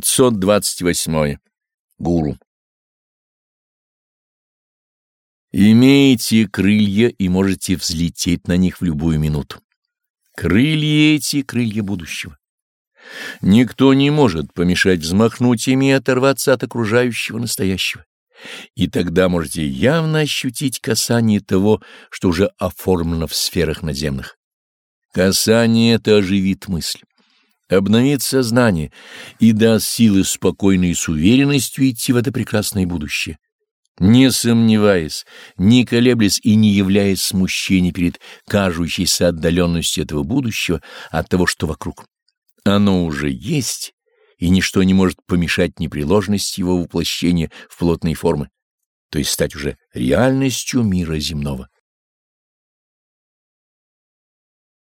528. Гуру. Имеете крылья и можете взлететь на них в любую минуту. Крылья эти — крылья будущего. Никто не может помешать взмахнуть ими и оторваться от окружающего настоящего. И тогда можете явно ощутить касание того, что уже оформлено в сферах надземных. Касание это оживит мысль обновит сознание и даст силы спокойно и с уверенностью идти в это прекрасное будущее, не сомневаясь, не колеблясь и не являясь смущением перед кажущейся отдаленностью этого будущего от того, что вокруг. Оно уже есть, и ничто не может помешать непреложности его воплощения в плотные формы, то есть стать уже реальностью мира земного.